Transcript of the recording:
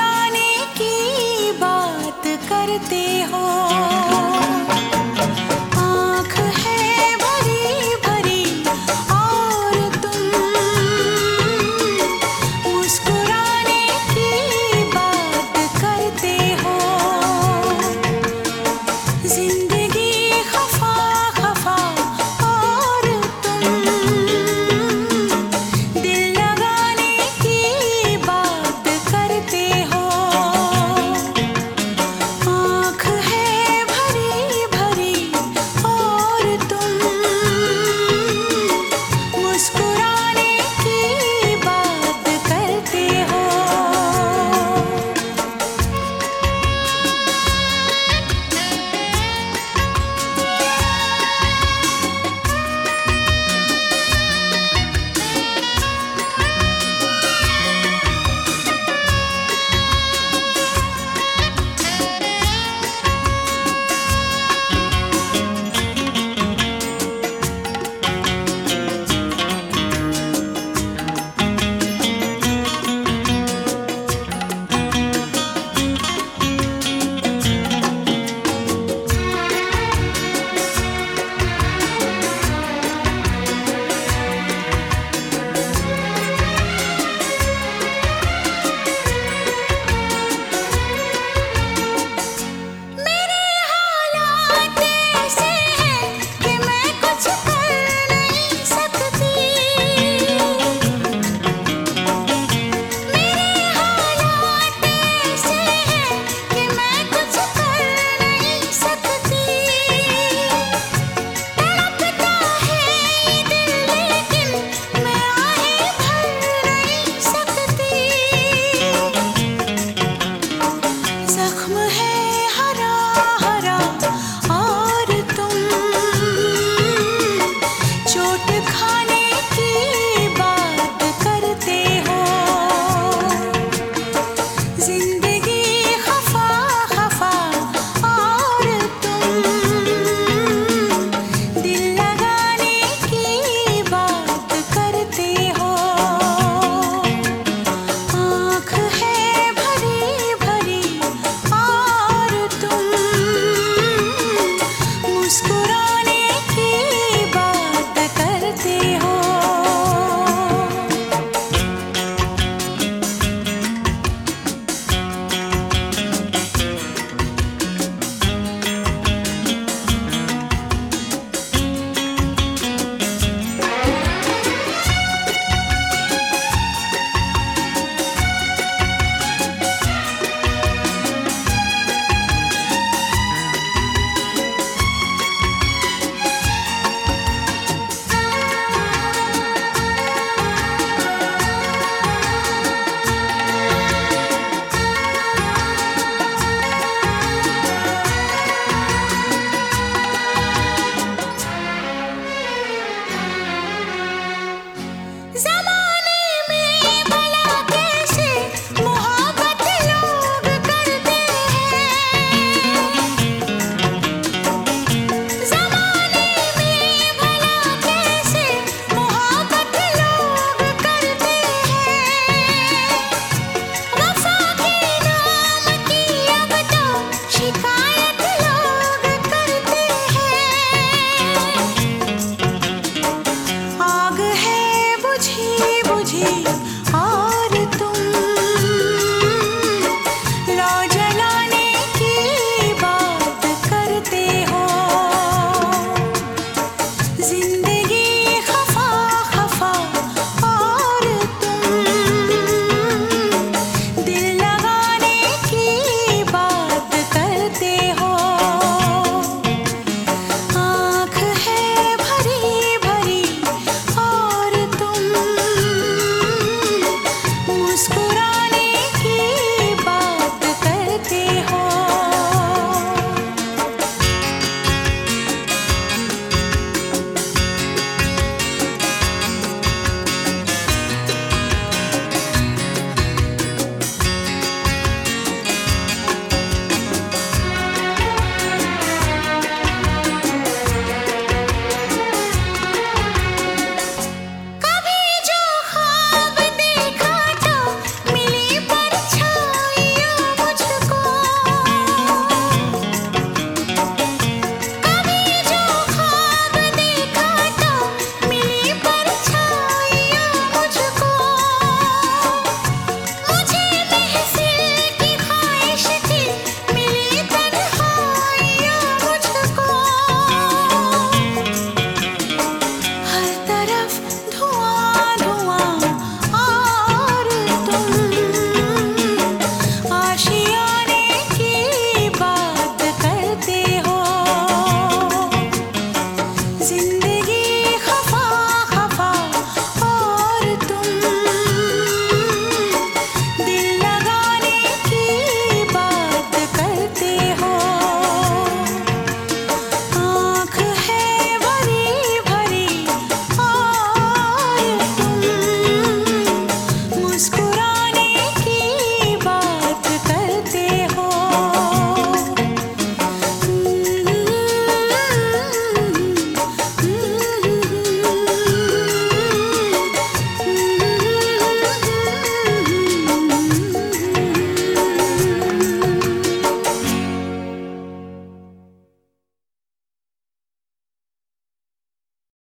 पुराने की बात करते हो।